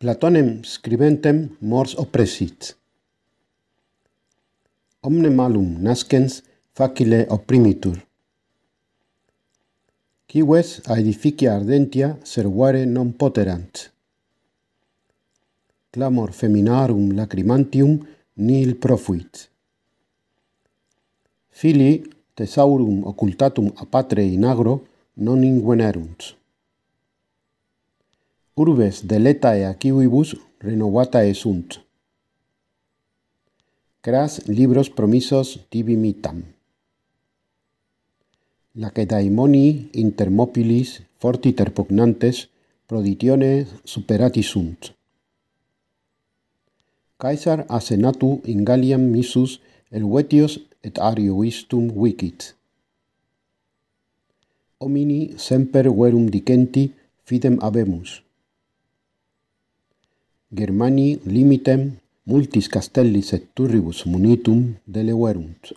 Platonem scribentem mors oppressit. Omne malum nascens facile opprimitur. Cives a edificia ardentia servare non poterant. Clamor feminarum lacrimantium nil profuit. Fili thesaurum occultatum a patre in agro non inguenerunt urbes deletae aquivibus renovatae sunt. Cras libros promisos tibi mitam. Lacedaimoni inter mopilis fortiter pugnantes proditione superati sunt. Caesar a senatu in Galliam missus elvetios et arioistum vicit. Omini semper verum dicenti fidem habemus. Germani limitem multis castellis et turribus munitum deleverunt